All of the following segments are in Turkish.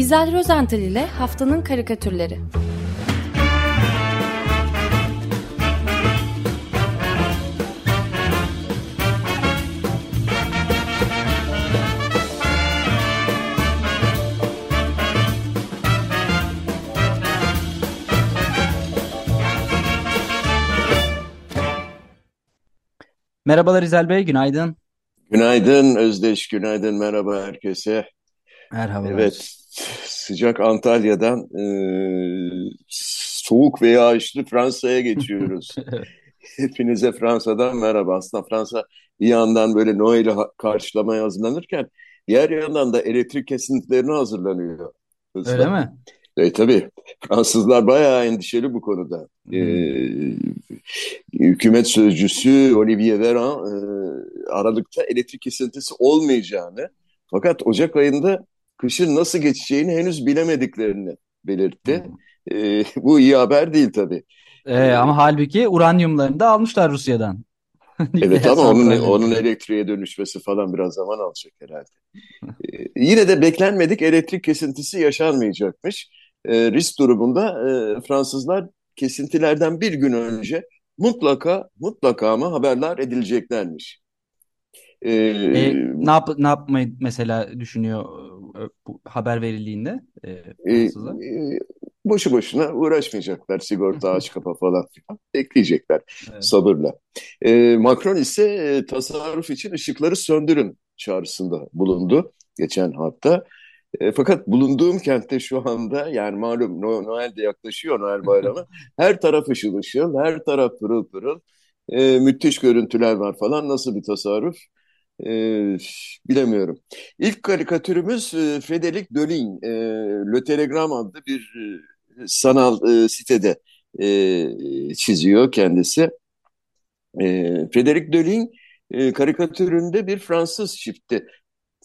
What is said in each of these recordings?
İzel Rozental ile Haftanın Karikatürleri Merhabalar İzel Bey, günaydın. Günaydın Özdeş, günaydın, merhaba herkese. Evet, Merhabalar. Sıcak Antalya'dan e, soğuk ve yağışlı Fransa'ya geçiyoruz. Hepinize Fransa'dan merhaba. Aslında Fransa bir yandan böyle Noel'i karşılamaya hazırlanırken diğer yandan da elektrik kesintilerine hazırlanıyor Öyle hızla. mi? E, tabii Fransızlar bayağı endişeli bu konuda. E, Hmm. hükümet sözcüsü Olivier Véran e, Aralık'ta elektrik kesintisi olmayacağını fakat Ocak ayında kışın nasıl geçeceğini henüz bilemediklerini belirtti. Hmm. E, bu iyi haber değil tabii. Ee, E, ama halbuki uranyumlarını da almışlar Rusya'dan. evet ama onun onun elektriğe dönüşmesi falan biraz zaman alacak herhalde. E, yine de beklenmedik elektrik kesintisi yaşanmayacakmış. E, risk durumunda e, Fransızlar kesintilerden bir gün önce mutlaka mutlaka ama haberler edileceklermiş. E, E, ne yap ne yapmayı mesela düşünüyor bu haber verildiğinde e, e, e, boşu boşuna uğraşmayacaklar sigorta aç kapa falan filan bekleyecekler Evet. sabırla. E, Macron ise e, tasarruf için ışıkları söndürün çağrısında bulundu geçen hafta. E, fakat bulunduğum kentte şu anda yani malum No- Noel de yaklaşıyor Noel bayramı. Her taraf ışıl ışıl, her taraf pırıl pırıl. E, müthiş görüntüler var falan. Nasıl bir tasarruf? E, bilemiyorum. İlk karikatürümüz e, Frédéric Dölling. E, Le Telegram adlı bir e, sanal e, sitede e, çiziyor kendisi. E, Frédéric Dölling e, karikatüründe bir Fransız çifti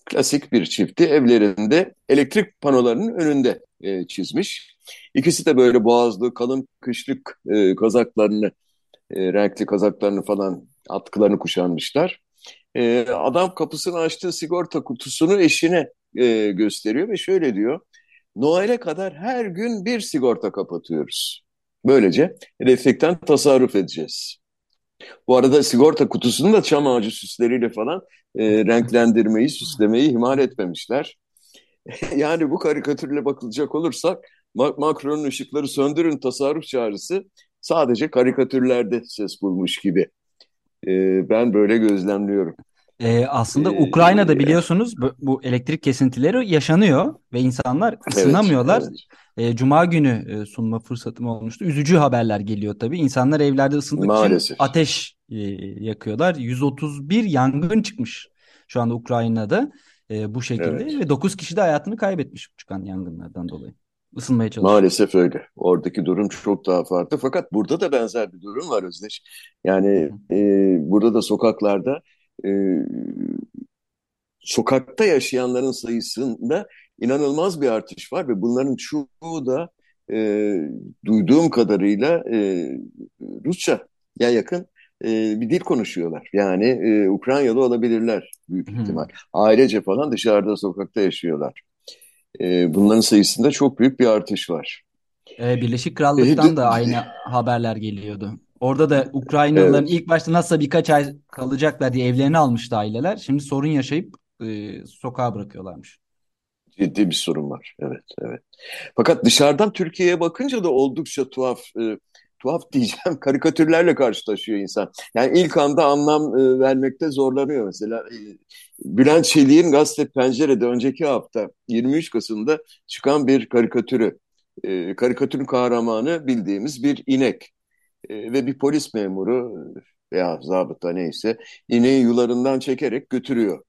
klasik bir çifti evlerinde elektrik panolarının önünde e, çizmiş. İkisi de böyle boğazlı kalın kışlık e, kazaklarını, e, renkli kazaklarını falan atkılarını kuşanmışlar. E, adam kapısını açtığı sigorta kutusunu eşine e, gösteriyor ve şöyle diyor. Noel'e kadar her gün bir sigorta kapatıyoruz. Böylece elektrikten tasarruf edeceğiz. Bu arada sigorta kutusunu da çam ağacı süsleriyle falan e, renklendirmeyi, süslemeyi ihmal etmemişler. Yani bu karikatürle bakılacak olursak Ma- Macron'un ışıkları söndürün tasarruf çağrısı sadece karikatürlerde ses bulmuş gibi. E, ben böyle gözlemliyorum. Ee, aslında Ukrayna'da E, biliyorsunuz bu, bu elektrik kesintileri yaşanıyor ve insanlar evet, ısınamıyorlar. evet, Ee, Cuma günü e, sunma fırsatım olmuştu. Üzücü haberler geliyor tabii. İnsanlar evlerde için maalesef. ateş e, yakıyorlar. 131 yangın çıkmış şu anda Ukrayna'da e, bu şekilde Evet, ve 9 kişi de hayatını kaybetmiş çıkan yangınlardan dolayı. Isınmaya çalışıyor. maalesef öyle. Oradaki durum çok daha farklı. Fakat burada da benzer bir durum var Özdeş. Yani e, burada da sokaklarda e, sokakta yaşayanların sayısında inanılmaz bir artış var ve bunların çoğu da e, duyduğum kadarıyla e, Rusça'ya yakın e, bir dil konuşuyorlar. Yani e, Ukraynalı olabilirler büyük ihtimal. Ailece falan dışarıda sokakta yaşıyorlar. E, bunların sayısında çok büyük bir artış var. Ee, Birleşik E, Krallık'tan d- da aynı haberler geliyordu. Orada da Ukraynalıların evet, ilk başta nasıl birkaç ay kalacaklar diye evlerini almıştı aileler. Şimdi sorun yaşayıp e, sokağa bırakıyorlarmış. ciddi bir sorun var. Evet, evet. Fakat dışarıdan Türkiye'ye bakınca da oldukça tuhaf, e, tuhaf diyeceğim karikatürlerle karşılaşıyor insan. Yani ilk anda anlam e, vermekte zorlanıyor mesela. E, Bülent Çelik'in Gazete Pencere'de önceki hafta 23 Kasım'da çıkan bir karikatürü. E, karikatürün kahramanı bildiğimiz bir inek E, ve bir polis memuru e, veya zabıta neyse ineği yularından çekerek götürüyor.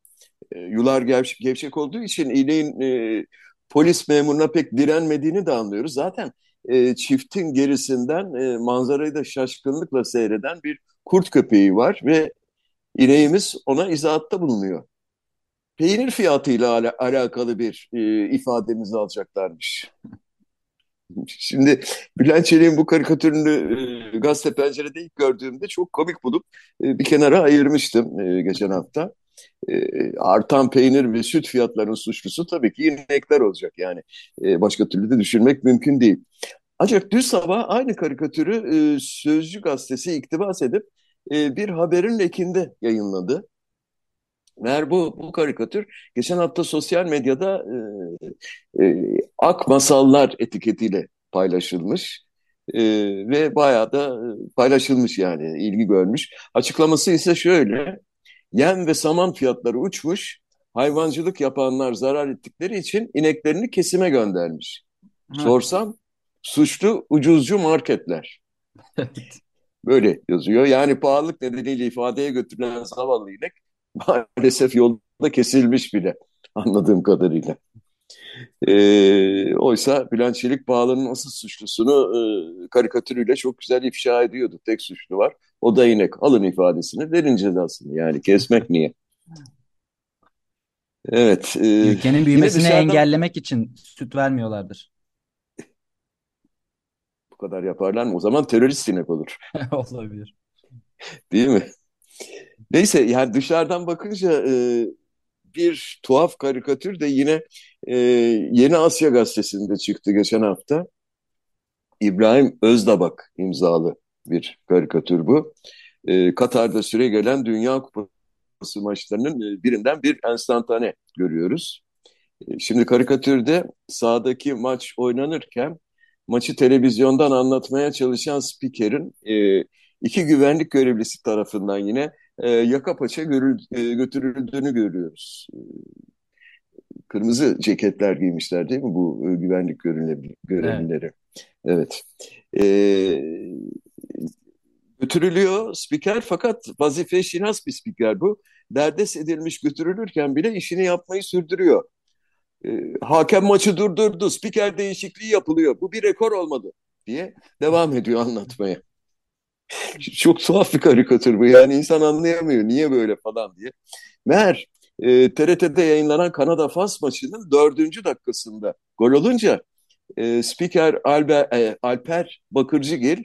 E, yular gevşek, gevşek olduğu için ineğin e, polis memuruna pek direnmediğini de anlıyoruz. Zaten e, çiftin gerisinden e, manzarayı da şaşkınlıkla seyreden bir kurt köpeği var ve ineğimiz ona izahatta bulunuyor. Peynir fiyatıyla ala- alakalı bir e, ifademizi alacaklarmış. Şimdi Bülent Çelik'in bu karikatürünü e, gazete pencerede ilk gördüğümde çok komik bulup e, bir kenara ayırmıştım e, geçen hafta. E, artan peynir ve süt fiyatlarının suçlusu tabii ki inekler olacak. Yani e, başka türlü de düşünmek mümkün değil. Ancak dün sabah aynı karikatürü e, Sözcü gazetesi iktibas edip e, bir haberin ekinde yayınladı. Meğer bu, bu karikatür geçen hafta sosyal medyada e, e, Ak Masallar etiketiyle paylaşılmış e, ve bayağı da paylaşılmış yani ilgi görmüş. Açıklaması ise şöyle, yem ve saman fiyatları uçmuş, hayvancılık yapanlar zarar ettikleri için ineklerini kesime göndermiş. Ha. Sorsam suçlu ucuzcu marketler. Böyle yazıyor. Yani pahalılık nedeniyle ifadeye götürülen zavallı inek maalesef yolda kesilmiş bile anladığım kadarıyla. E, oysa Bülent Çelik Bağlı'nın asıl suçlusunu e, karikatürüyle çok güzel ifşa ediyordu. Tek suçlu var. O da inek. Alın ifadesini verin cezasını. Yani kesmek niye? Evet. E, Ülkenin büyümesini dışarıdan... engellemek için süt vermiyorlardır. Bu kadar yaparlar mı? O zaman terörist inek olur. Olabilir. Değil mi? Neyse yani dışarıdan bakınca e, bir tuhaf karikatür de yine e, Yeni Asya Gazetesi'nde çıktı geçen hafta. İbrahim Özdabak imzalı bir karikatür bu. E, Katar'da süre gelen Dünya Kupası maçlarının e, birinden bir enstantane görüyoruz. E, şimdi karikatürde sahadaki maç oynanırken maçı televizyondan anlatmaya çalışan spikerin e, iki güvenlik görevlisi tarafından yine e, yaka paça görül, e, götürüldüğünü görüyoruz. E, kırmızı ceketler giymişler değil mi bu e, güvenlik görevlileri? Evet. evet. E, götürülüyor spiker fakat vazife şinas bir spiker bu. Derdest edilmiş götürülürken bile işini yapmayı sürdürüyor. E, hakem maçı durdurdu, spiker değişikliği yapılıyor. Bu bir rekor olmadı diye devam ediyor anlatmaya. Çok tuhaf bir karikatür bu. Yani insan anlayamıyor niye böyle falan diye. Meğer e, TRT'de yayınlanan Kanada-Fas maçının dördüncü dakikasında gol olunca e, spiker Alber, e, Alper Bakırcıgil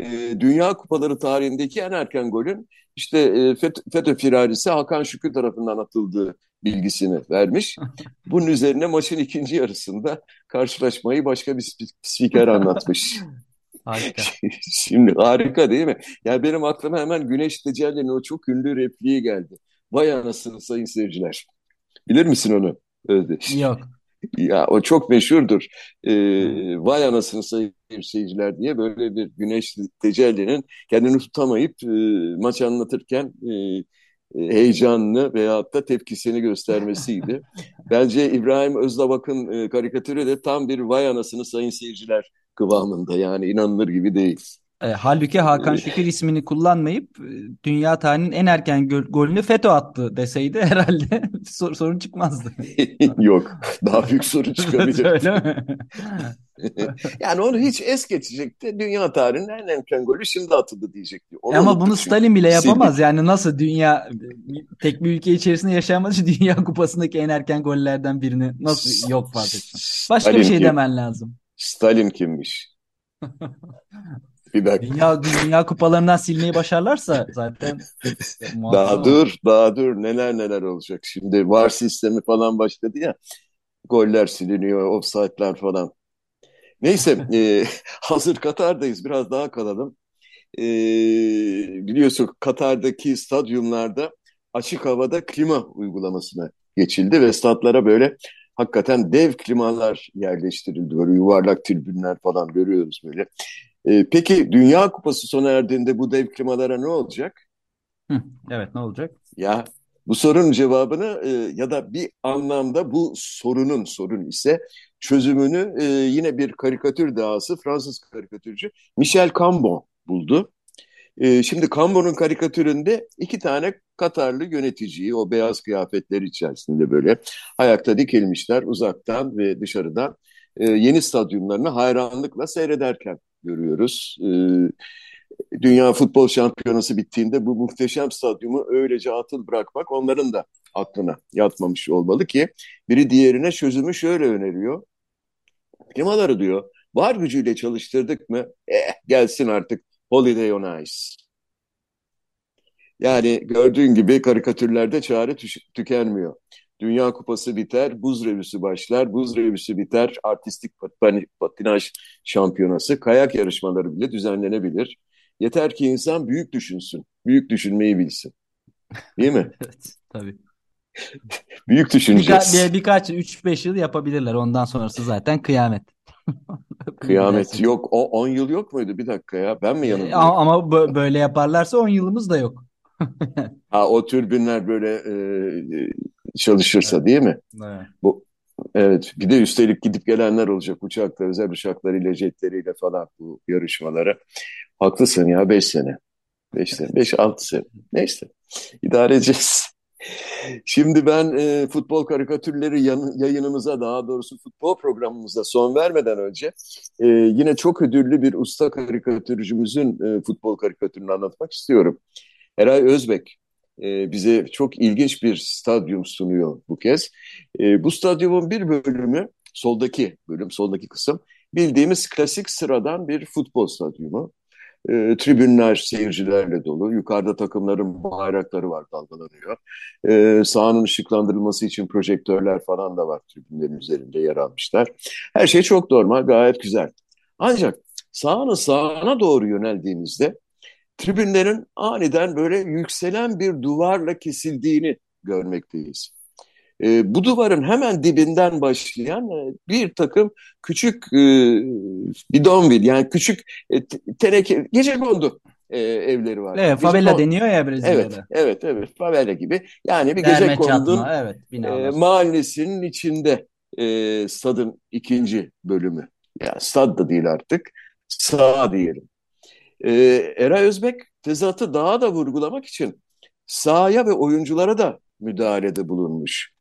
e, Dünya Kupaları tarihindeki en erken golün işte e, FETÖ, FETÖ firarisi Hakan Şükür tarafından atıldığı bilgisini vermiş. Bunun üzerine maçın ikinci yarısında karşılaşmayı başka bir spiker anlatmış. Harika. Şimdi harika değil mi? Yani benim aklıma hemen Güneş Decal'in o çok ünlü repliği geldi. Vay anasını sayın seyirciler. Bilir misin onu? Özdeş. Yok. Ya o çok meşhurdur. Ee, vay anasını sayın seyirciler diye böyle bir Güneş Tecelli'nin kendini tutamayıp e, maç anlatırken e, heyecanını veyahut da tepkisini göstermesiydi. Bence İbrahim Özdabak'ın e, karikatürü de tam bir vay anasını sayın seyirciler kıvamında yani inanılır gibi değil. E, halbuki Hakan Şükür ismini kullanmayıp e, dünya tarihinin en erken golünü FETÖ attı deseydi herhalde sor, sorun çıkmazdı. Yok. Daha büyük sorun çıkabilir. Öyle mi? yani onu hiç es geçecekti. Dünya tarihinin en erken golü şimdi atıldı diyecekti. Onu Ama bunu Stalin bile yapamaz. Yani nasıl dünya tek bir ülke içerisinde yaşayamaz için Dünya Kupası'ndaki en erken gollerden birini nasıl yok fark Başka Stalin bir şey kim? demen lazım. Stalin kimmiş? Bir dakika. Dünya, dünya kupalarından silmeyi başarlarsa zaten daha dur, daha dur. Neler neler olacak. Şimdi VAR sistemi falan başladı ya. Goller siliniyor, offside'lar falan. Neyse, e, hazır Katar'dayız. Biraz daha kalalım. E, biliyorsun Katar'daki stadyumlarda açık havada klima uygulamasına geçildi ve statlara böyle hakikaten dev klimalar yerleştirildi. Böyle yuvarlak tribünler falan görüyoruz böyle. E, peki Dünya Kupası sona erdiğinde bu dev klimalara ne olacak? Hı, evet ne olacak? Ya bu sorunun cevabını e, ya da bir anlamda bu sorunun sorun ise çözümünü e, yine bir karikatür dahası Fransız karikatürcü Michel Cambon buldu. E, şimdi Cambon'un karikatüründe iki tane Katarlı yöneticiyi o beyaz kıyafetler içerisinde böyle ayakta dikilmişler uzaktan ve dışarıdan e, yeni stadyumlarını hayranlıkla seyrederken görüyoruz. E, Dünya Futbol Şampiyonası bittiğinde bu muhteşem stadyumu öylece atıl bırakmak onların da aklına yatmamış olmalı ki biri diğerine çözümü şöyle öneriyor. Klimaları diyor var gücüyle çalıştırdık mı eh gelsin artık Holiday on Ice. Yani gördüğün gibi karikatürlerde çare tükenmiyor. Dünya Kupası biter, buz revüsü başlar, buz revüsü biter, artistik patinaj şampiyonası, kayak yarışmaları bile düzenlenebilir. Yeter ki insan büyük düşünsün, büyük düşünmeyi bilsin. Değil mi? evet, tabii. büyük düşüneceğiz. Birka, bir, birkaç, 3-5 yıl yapabilirler. Ondan sonrası zaten kıyamet. Kıyamet yok. O 10 yıl yok muydu? Bir dakika ya. Ben mi yanıldım? Ama böyle yaparlarsa 10 yılımız da yok. ha o türbinler böyle e, çalışırsa evet. değil mi? Evet. Bu evet bir de üstelik gidip gelenler olacak uçaklar, özel uçaklarıyla, jetleriyle falan bu yarışmalara. Haklısın ya 5 sene. 5 sene, 5-6 sene. Neyse. İdare edeceğiz. Şimdi ben e, futbol karikatürleri yan, yayınımıza daha doğrusu futbol programımıza son vermeden önce e, yine çok ödüllü bir usta karikatürcümüzün e, futbol karikatürünü anlatmak istiyorum. Eray Özbek e, bize çok ilginç bir stadyum sunuyor bu kez. E, bu stadyumun bir bölümü, soldaki bölüm, soldaki kısım bildiğimiz klasik sıradan bir futbol stadyumu. E, tribünler seyircilerle dolu. Yukarıda takımların bayrakları var dalgalanıyor. E, sahanın ışıklandırılması için projektörler falan da var tribünlerin üzerinde yer almışlar. Her şey çok normal, gayet güzel. Ancak sahanın sağına doğru yöneldiğimizde tribünlerin aniden böyle yükselen bir duvarla kesildiğini görmekteyiz. E, bu duvarın hemen dibinden başlayan e, bir takım küçük e, bidonvil yani küçük e, teneke gece kondu e, evleri var. Evet, favela deniyor ya Brezilya'da. Evet, evet, evet, favela gibi. Yani bir gece kondun evet, e, mahallesinin içinde e, stadın ikinci bölümü. Yani stad da değil artık, sağ diyelim. E, Eray Özbek tezatı daha da vurgulamak için sahaya ve oyunculara da müdahalede bulunmuş.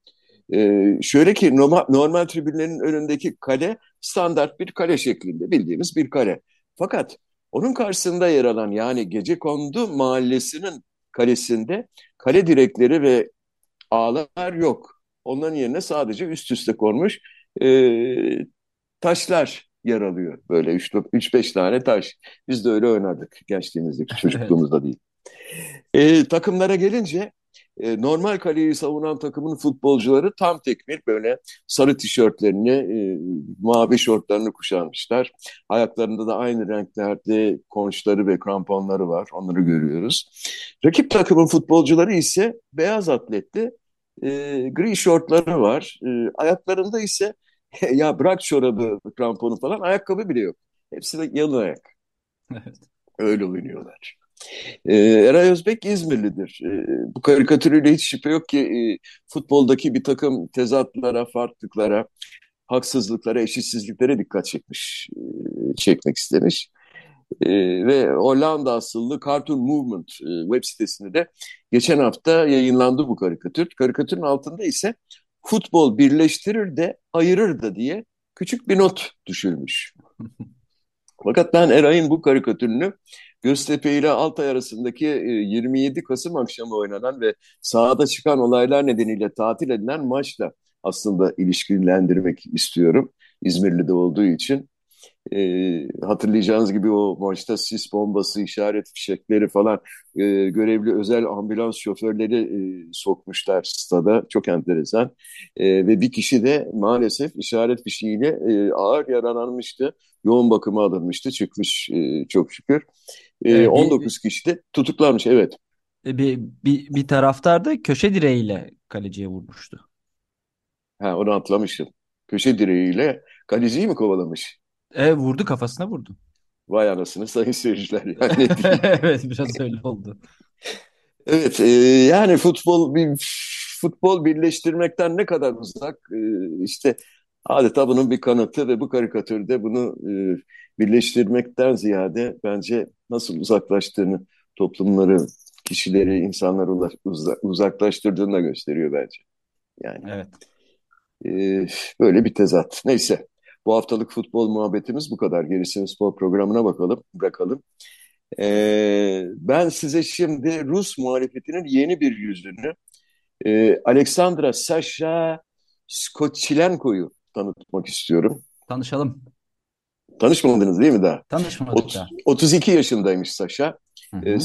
Ee, şöyle ki normal, normal tribünlerin önündeki kale standart bir kale şeklinde bildiğimiz bir kale. Fakat onun karşısında yer alan yani gece kondu mahallesinin kalesinde kale direkleri ve ağlar yok. Onların yerine sadece üst üste konmuş e, taşlar yer alıyor. Böyle 3-5 tane taş. Biz de öyle oynardık gençliğimizde, çocukluğumuzda değil. E, takımlara gelince e, normal kaleyi savunan takımın futbolcuları tam tekmil böyle sarı tişörtlerini, e, mavi şortlarını kuşanmışlar. Ayaklarında da aynı renklerde konçları ve kramponları var. Onları görüyoruz. Rakip takımın futbolcuları ise beyaz atletli, e, gri şortları var. E, ayaklarında ise ya bırak çorabı, kramponu falan ayakkabı bile yok. Hepsi de yalın ayak. Evet. Öyle oynuyorlar. E, Eray Özbek İzmirlidir. E, bu karikatürüyle hiç şüphe yok ki e, futboldaki bir takım tezatlara, farklılıklara, haksızlıklara, eşitsizliklere dikkat çekmiş, e, çekmek istemiş. E, ve Hollanda asıllı Cartoon Movement e, web sitesinde de geçen hafta yayınlandı bu karikatür. Karikatürün altında ise futbol birleştirir de ayırır da diye küçük bir not düşülmüş. Fakat ben Eray'ın bu karikatürünü Göztepe ile Altay arasındaki 27 e, Kasım akşamı oynanan ve sahada çıkan olaylar nedeniyle tatil edilen maçla aslında ilişkilendirmek istiyorum. İzmirli'de olduğu için. E, hatırlayacağınız gibi o maçta sis bombası, işaret fişekleri falan e, görevli özel ambulans şoförleri e, sokmuşlar stada. Çok enteresan. E, ve bir kişi de maalesef işaret fişiğiyle e, ağır yaralanmıştı. Yoğun bakıma alınmıştı. Çıkmış e, çok şükür. E, evet, 19 bir, kişi de tutuklanmış evet. E, bir, bir, bir taraftar da köşe direğiyle kaleciye vurmuştu. Ha onu atlamıştım. Köşe direğiyle kaleciyi mi kovalamış? E, vurdu kafasına vurdu. Vay anasını sayın seyirciler. Yani evet biraz öyle oldu. Evet e, yani futbol bir futbol birleştirmekten ne kadar uzak e, işte adeta bunun bir kanıtı ve bu karikatürde bunu e, birleştirmekten ziyade bence nasıl uzaklaştığını toplumları, kişileri, insanları uzaklaştırdığını da gösteriyor bence. Yani evet. e, böyle bir tezat. Neyse bu haftalık futbol muhabbetimiz bu kadar. Gerisini spor programına bakalım, bırakalım. E, ben size şimdi Rus muhalefetinin yeni bir yüzünü e, Alexandra Sasha Skotchilenko'yu tanıtmak istiyorum. Tanışalım. Tanışmadınız değil mi daha? Tanışmadık Ot- da. 32 yaşındaymış Saşa. Ee.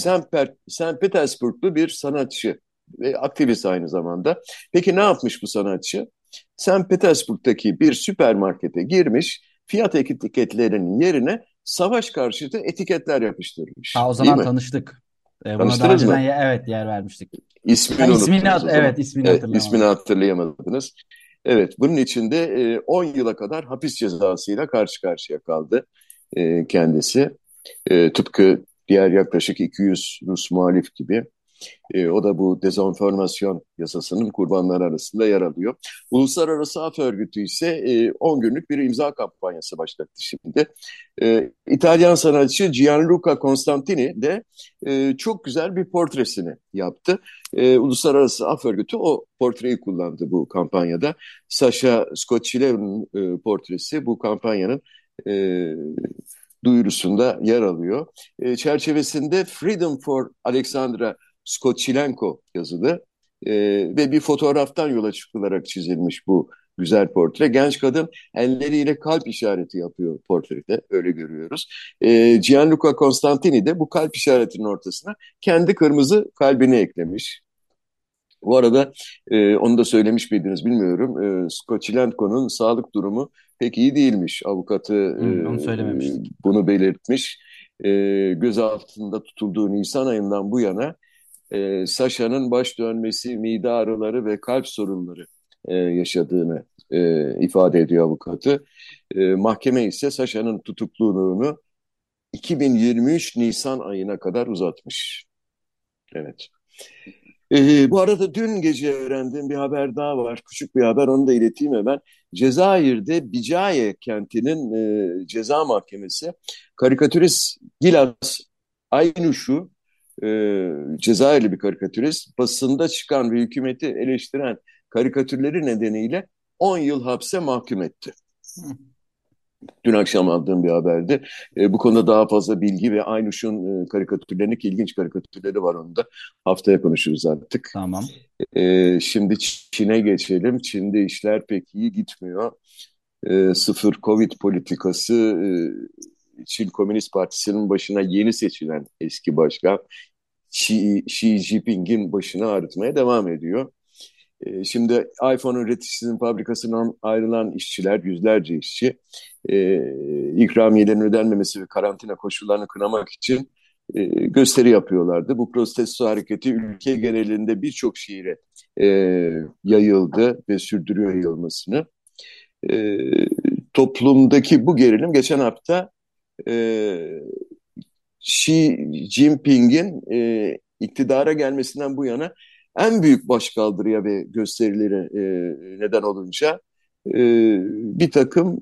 St. Petersburglu bir sanatçı ve aktivist aynı zamanda. Peki ne yapmış bu sanatçı? St. Petersburg'daki bir süpermarkete girmiş, fiyat etiketlerinin yerine savaş karşıtı etiketler yapıştırmış. Ha, o zaman tanıştık. Ee, buna daha önceden mı? evet yer vermiştik. İsmini Ha, ismini hat- evet ismini Evet, hatırlamadım. ismini hatırlayamadınız. Evet, bunun içinde e, 10 yıla kadar hapis cezasıyla karşı karşıya kaldı e, kendisi. E, tıpkı diğer yaklaşık 200 Rus muhalif gibi. E, o da bu dezenformasyon yasasının kurbanları arasında yer alıyor. Uluslararası Af Örgütü ise e, 10 günlük bir imza kampanyası başlattı şimdi. E, İtalyan sanatçı Gianluca Constantini de e, çok güzel bir portresini yaptı. E, Uluslararası Af Örgütü o portreyi kullandı bu kampanyada. Sasha Scoccileo'nun e, portresi bu kampanyanın e, duyurusunda yer alıyor. E, çerçevesinde Freedom for Alexandra Scoccilenko yazılı e, ve bir fotoğraftan yola çıkılarak çizilmiş bu güzel portre. Genç kadın elleriyle kalp işareti yapıyor portrede, öyle görüyoruz. E, Gianluca Constantini de bu kalp işaretinin ortasına kendi kırmızı kalbini eklemiş. Bu arada e, onu da söylemiş miydiniz bilmiyorum. E, Scoccilenko'nun sağlık durumu pek iyi değilmiş. Avukatı Hı, onu e, bunu belirtmiş. E, gözaltında tutulduğu Nisan ayından bu yana e, Sasha'nın baş dönmesi, mide ağrıları ve kalp sorunları e, yaşadığını e, ifade ediyor avukatı. E, mahkeme ise Sasha'nın tutukluluğunu 2023 Nisan ayına kadar uzatmış. Evet. E, bu arada dün gece öğrendiğim bir haber daha var. Küçük bir haber onu da ileteyim hemen. Cezayir'de Bicaye kentinin e, ceza mahkemesi karikatürist Gilas Aynuş'u e, Cezayirli bir karikatürist basında çıkan ve hükümeti eleştiren karikatürleri nedeniyle 10 yıl hapse mahkum etti. Dün akşam aldığım bir haberdi. E, bu konuda daha fazla bilgi ve Aynuş'un e, karikatürlerini ki ilginç karikatürleri var onda. Haftaya konuşuruz artık. Tamam. E, şimdi Çin'e geçelim. Çin'de işler pek iyi gitmiyor. E, sıfır Covid politikası e, Çin Komünist Partisi'nin başına yeni seçilen eski başkan Xi, Xi Jinping'in başını ağrıtmaya devam ediyor. E, şimdi iPhone üreticisinin fabrikasından ayrılan işçiler, yüzlerce işçi, e, ikramiyelerin ödenmemesi ve karantina koşullarını kınamak için e, gösteri yapıyorlardı. Bu protesto hareketi ülke genelinde birçok şehire e, yayıldı ve sürdürüyor yayılmasını. Toplumdaki bu gerilim geçen hafta e, Xi Jinping'in e, iktidara gelmesinden bu yana en büyük başkaldırıya ve gösterilere e, neden olunca e, bir takım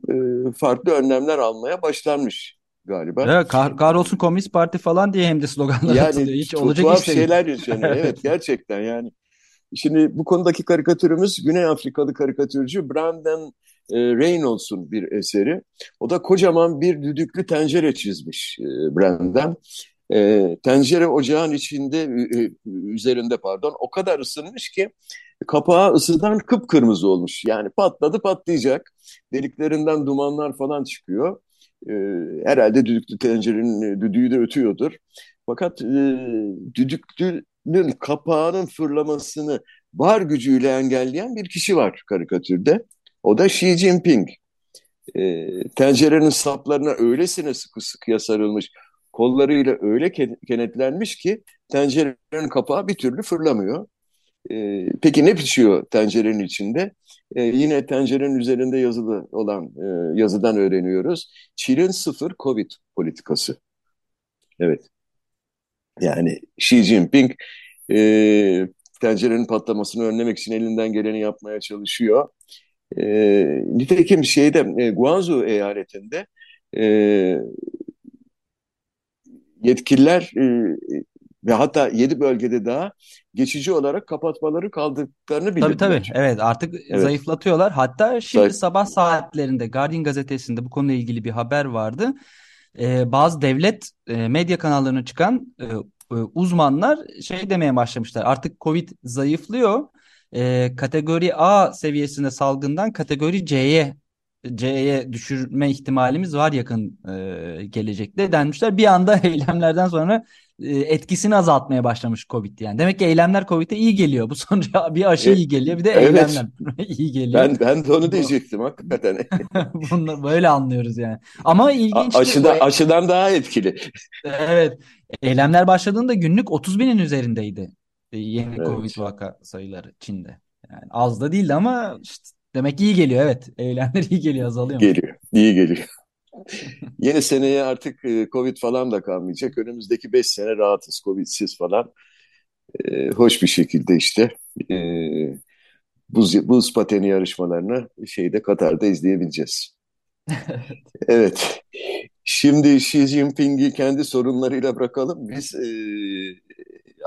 e, farklı önlemler almaya başlanmış galiba. Evet, kah kahrolsun Komünist Parti falan diye hem de sloganlar atılıyor. Yani Hiç tu- olacak iş değil. şeyler yaşanıyor. Evet. Evet gerçekten yani. Şimdi bu konudaki karikatürümüz Güney Afrikalı karikatürcü Brandon e, Reynolds'un bir eseri. O da kocaman bir düdüklü tencere çizmiş e, Brandon. E, tencere ocağın içinde e, üzerinde pardon o kadar ısınmış ki kapağı ısıdan kıpkırmızı olmuş. Yani patladı patlayacak. Deliklerinden dumanlar falan çıkıyor. E, herhalde düdüklü tencerenin e, düdüğü de ötüyordur. Fakat e, düdüklünün kapağının fırlamasını var gücüyle engelleyen bir kişi var karikatürde. O da Xi Jinping. E, tencerenin saplarına öylesine sıkı sıkıya sarılmış, kollarıyla öyle ke- kenetlenmiş ki tencerenin kapağı bir türlü fırlamıyor. E, peki ne pişiyor tencerenin içinde? E, yine tencerenin üzerinde yazılı olan e, yazıdan öğreniyoruz. Çin'in sıfır Covid politikası. Evet. Yani Xi Jinping e, tencerenin patlamasını önlemek için elinden geleni yapmaya çalışıyor. E, nitekim şeyde e, Guangzhou eyaletinde e, yetkililer e, ve hatta yedi bölgede daha geçici olarak kapatmaları kaldıklarını Tabii tabii. bildirdiler. Evet artık Evet. zayıflatıyorlar. Hatta şimdi Zayıf- sabah saatlerinde Guardian gazetesinde bu konuyla ilgili bir haber vardı. Ee, bazı devlet e, medya kanallarına çıkan e, e, uzmanlar şey demeye başlamışlar. Artık Covid zayıflıyor. E, kategori A seviyesinde salgından kategori C'ye C'ye düşürme ihtimalimiz var yakın e, gelecekte denmişler. Bir anda eylemlerden sonra e, etkisini azaltmaya başlamış Covid yani. Demek ki eylemler Covid'e iyi geliyor. Bu sonra bir aşı E, iyi geliyor bir de evet. eylemler iyi geliyor. Ben ben de onu diyecektim hakikaten. Bunu böyle anlıyoruz yani. Ama A- ilginç Aşıda, aşıdan daha etkili. Evet. Eylemler başladığında günlük 30 binin üzerindeydi yeni Evet. Covid vaka sayıları Çin'de. Yani az da değildi ama işte demek iyi geliyor evet. Eylemler iyi geliyor azalıyor mu? Geliyor. iyi geliyor. Yeni seneye artık e, Covid falan da kalmayacak. Önümüzdeki 5 sene rahatız Covid'siz falan. E, hoş bir şekilde işte e, buz, buz pateni yarışmalarını şeyde Katar'da izleyebileceğiz. Evet. Şimdi Xi Jinping'i kendi sorunlarıyla bırakalım. Biz e,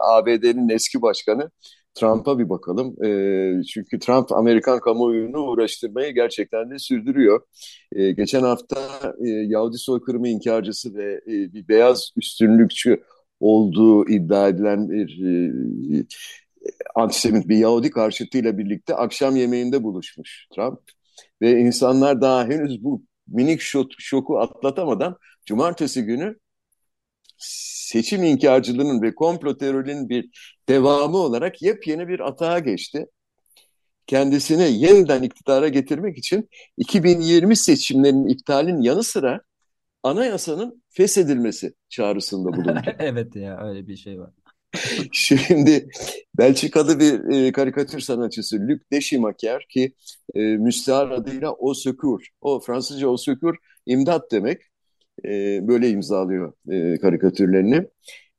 ABD'nin eski başkanı Trump'a bir bakalım. E, çünkü Trump Amerikan kamuoyunu uğraştırmayı gerçekten de sürdürüyor. E, geçen hafta e, Yahudi soykırımı inkarcısı ve e, bir beyaz üstünlükçü olduğu iddia edilen bir e, antisemit bir Yahudi karşıtıyla birlikte akşam yemeğinde buluşmuş Trump. Ve insanlar daha henüz bu minik şok, şoku atlatamadan cumartesi günü seçim inkarcılığının ve komplo terörünün bir devamı olarak yepyeni bir atağa geçti. Kendisini yeniden iktidara getirmek için 2020 seçimlerinin iptalinin yanı sıra anayasanın feshedilmesi çağrısında bulundu. Evet ya öyle bir şey var. Şimdi Belçikalı bir e, karikatür sanatçısı Luc Deschimaker ki e, müstahar adıyla Au Secours. O Fransızca Au Secours imdat demek. E, böyle imzalıyor e, karikatürlerini.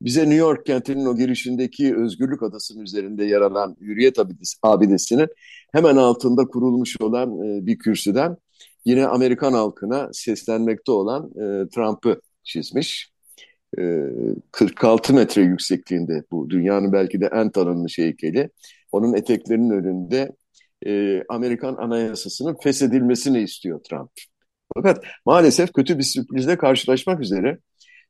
Bize New York kentinin o girişindeki Özgürlük Adası'nın üzerinde yer alan Hürriyet abidesi, abidesinin hemen altında kurulmuş olan e, bir kürsüden yine Amerikan halkına seslenmekte olan e, Trump'ı çizmiş. 46 metre yüksekliğinde bu dünyanın belki de en tanınmış heykeli. Onun eteklerinin önünde e, Amerikan Anayasası'nın feshedilmesini istiyor Trump. Fakat maalesef kötü bir sürprizle karşılaşmak üzere.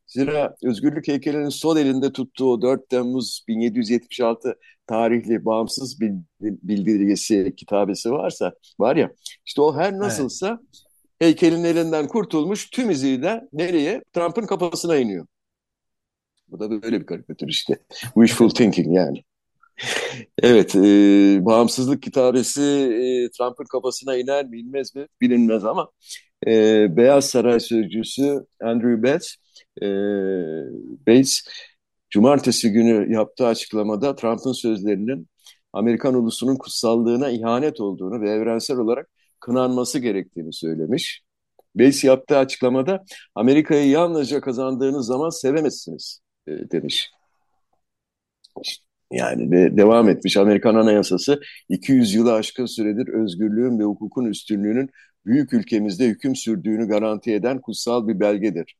Zira Özgürlük heykelinin sol elinde tuttuğu 4 Temmuz 1776 tarihli bağımsız bildirgesi kitabesi varsa var ya işte o her nasılsa evet. heykelin elinden kurtulmuş tüm iziyle nereye? Trump'ın kafasına iniyor. Bu da böyle bir karikatür işte. Wishful thinking yani. Evet, e, bağımsızlık kitabesi e, Trump'ın kafasına iner mi inmez mi bilinmez ama e, Beyaz Saray Sözcüsü Andrew Bates, e, Bates cumartesi günü yaptığı açıklamada Trump'ın sözlerinin Amerikan ulusunun kutsallığına ihanet olduğunu ve evrensel olarak kınanması gerektiğini söylemiş. Bates yaptığı açıklamada Amerika'yı yalnızca kazandığınız zaman sevemezsiniz demiş. Yani ve devam etmiş Amerikan Anayasası 200 yılı aşkın süredir özgürlüğün ve hukukun üstünlüğünün büyük ülkemizde hüküm sürdüğünü garanti eden kutsal bir belgedir.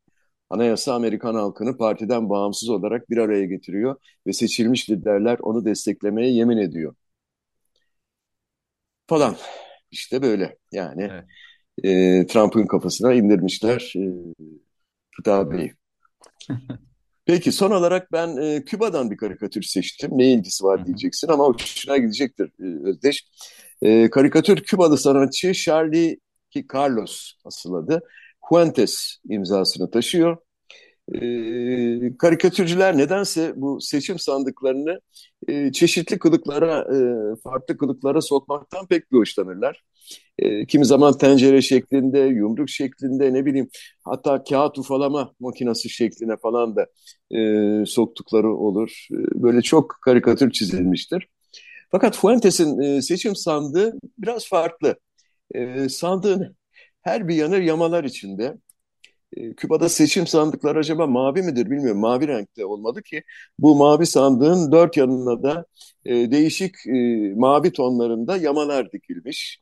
Anayasa Amerikan halkını partiden bağımsız olarak bir araya getiriyor ve seçilmiş liderler onu desteklemeye yemin ediyor. Falan. İşte böyle yani evet. e, Trump'ın kafasına indirmişler e, kitabeyi. Peki son olarak ben e, Küba'dan bir karikatür seçtim. Ne ilgisi var diyeceksin ama hoşuna gidecektir e, Özdeş. E, karikatür Kübalı sanatçı Charlie ki Carlos asıl adı. Fuentes imzasını taşıyor. E, karikatürcüler nedense bu seçim sandıklarını e, çeşitli kılıklara, e, farklı kılıklara sokmaktan pek bir hoşlanırlar. E, kimi zaman tencere şeklinde, yumruk şeklinde ne bileyim hatta kağıt ufalama makinesi şekline falan da e, soktukları olur. E, böyle çok karikatür çizilmiştir. Fakat Fuentes'in e, seçim sandığı biraz farklı. E, sandığın her bir yanı yamalar içinde. E, Küba'da seçim sandıkları acaba mavi midir bilmiyorum. Mavi renkte olmalı ki bu mavi sandığın dört yanına da e, değişik e, mavi tonlarında yamalar dikilmiş.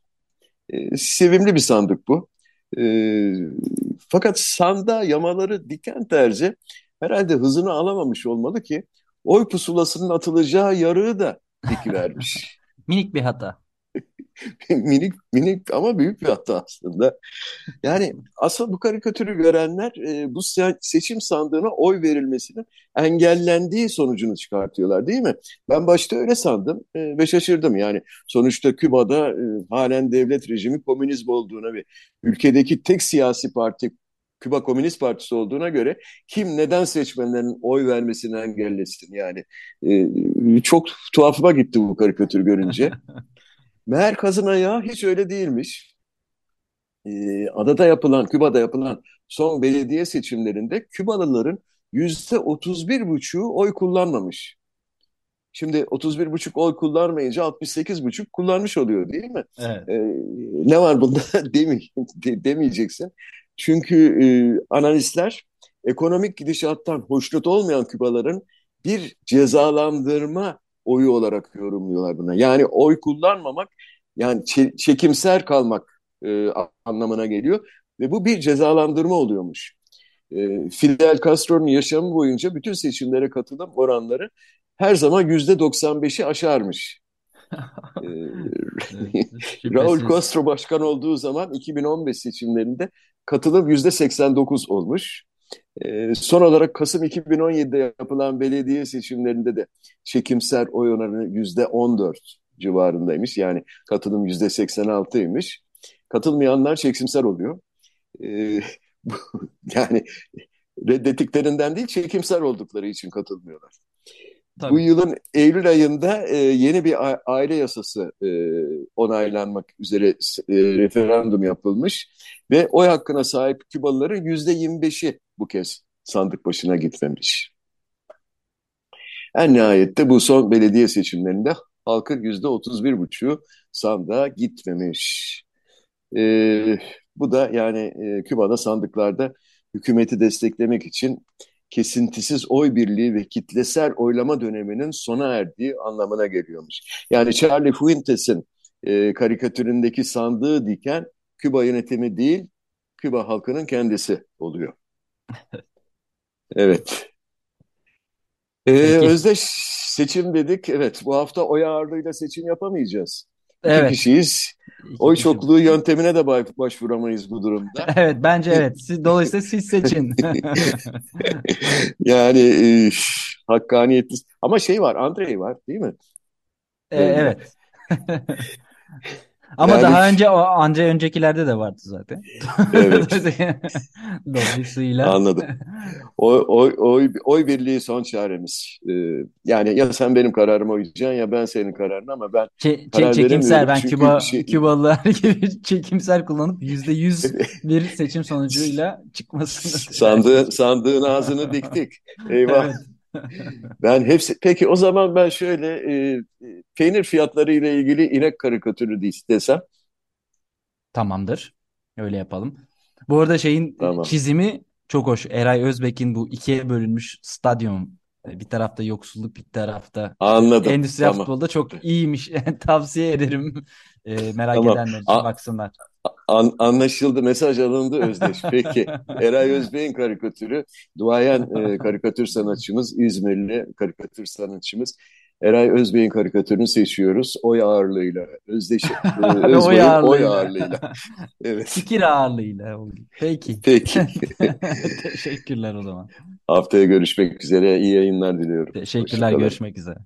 E, sevimli bir sandık bu. E, fakat sanda yamaları diken terzi herhalde hızını alamamış olmalı ki oy pusulasının atılacağı yarığı da dikivermiş. Minik bir hata. minik minik ama büyük bir hata aslında. Yani aslında bu karikatürü görenler e, bu seçim sandığına oy verilmesinin engellendiği sonucunu çıkartıyorlar değil mi? Ben başta öyle sandım e, ve şaşırdım. Yani sonuçta Küba'da e, halen devlet rejimi komünizm olduğuna ve ülkedeki tek siyasi parti Küba Komünist Partisi olduğuna göre kim neden seçmenlerin oy vermesini engellesin yani. E, çok tuhafıma gitti bu karikatür görünce. Meğer kazın ayağı hiç öyle değilmiş. Ee, adada yapılan, Küba'da yapılan son belediye seçimlerinde Kübalıların yüzde otuz bir buçuğu oy kullanmamış. Şimdi 31 buçuk oy kullanmayınca 68 buçuk kullanmış oluyor değil mi? Evet. Ee, ne var bunda demi, de, demeyeceksin. Çünkü e, analistler ekonomik gidişattan hoşnut olmayan Kübaların bir cezalandırma oyu olarak yorumluyorlar buna. Yani oy kullanmamak yani çekimser kalmak e, anlamına geliyor ve bu bir cezalandırma oluyormuş. E, Fidel Castro'nun yaşamı boyunca bütün seçimlere katılım oranları her zaman yüzde 95'i aşarmış. e, Raul Castro başkan olduğu zaman 2015 seçimlerinde katılım yüzde 89 olmuş. E, son olarak Kasım 2017'de yapılan belediye seçimlerinde de çekimser oy oranı yüzde 14 civarındaymış. Yani katılım yüzde 86'ymış. Katılmayanlar çekimser oluyor. E, yani reddettiklerinden değil çekimser oldukları için katılmıyorlar. Tabii. Bu yılın Eylül ayında e, yeni bir aile yasası e, onaylanmak üzere e, referandum yapılmış ve oy hakkına sahip Kübalıların yüzde 25'i bu kez sandık başına gitmemiş. En nihayette bu son belediye seçimlerinde halkın yüzde 31 buçuğu sandığa gitmemiş. E, bu da yani e, Küba'da sandıklarda hükümeti desteklemek için kesintisiz oy birliği ve kitlesel oylama döneminin sona erdiği anlamına geliyormuş. Yani Charlie Fuentes'in e, karikatüründeki sandığı diken Küba yönetimi değil, Küba halkının kendisi oluyor. Evet. Ee, özdeş seçim dedik. Evet, bu hafta oy ağırlığıyla seçim yapamayacağız. Evet. İki kişiyiz. Oy çokluğu yöntemine de başvuramayız bu durumda. Evet bence evet. Siz, dolayısıyla siz seçin. yani e, hakkaniyetli. Ama şey var, Andrei var değil mi? Ee, evet. Ama yani, daha önce o anca öncekilerde de vardı zaten. Evet. Dolayısıyla. Anladım. Oy, oy, oy, oy birliği son çaremiz. Ee, yani ya sen benim kararıma uyacaksın ya ben senin kararına ama ben Ç karar çekimser ben Küba, şey... Kübalılar gibi çekimser kullanıp yüzde yüz bir seçim sonucuyla çıkmasını. Sandığı, sandığın ağzını diktik. Eyvah. Evet. ben hepsi peki o zaman ben şöyle e, peynir fiyatları ile ilgili inek karikatürü de istesem. Tamamdır. Öyle yapalım. Bu arada şeyin tamam. çizimi çok hoş. Eray Özbek'in bu ikiye bölünmüş stadyum bir tarafta yoksulluk bir tarafta Anladım. endüstriyel tamam. futbolda çok iyiymiş. Tavsiye ederim. E, merak tamam. edenler için baksınlar. An, anlaşıldı. Mesaj alındı Özdeş. Peki. Eray Özbey'in karikatürü. Duayen e, karikatür sanatçımız, İzmirli karikatür sanatçımız. Eray Özbey'in karikatürünü seçiyoruz. Oy ağırlığıyla. Özdeş, e, Özbey'in oy ağırlığıyla. Oy ağırlığıyla. Evet. Fikir ağırlığıyla. Peki. Peki. Teşekkürler o zaman. Haftaya görüşmek üzere. İyi yayınlar diliyorum. Teşekkürler. Görüşmek üzere.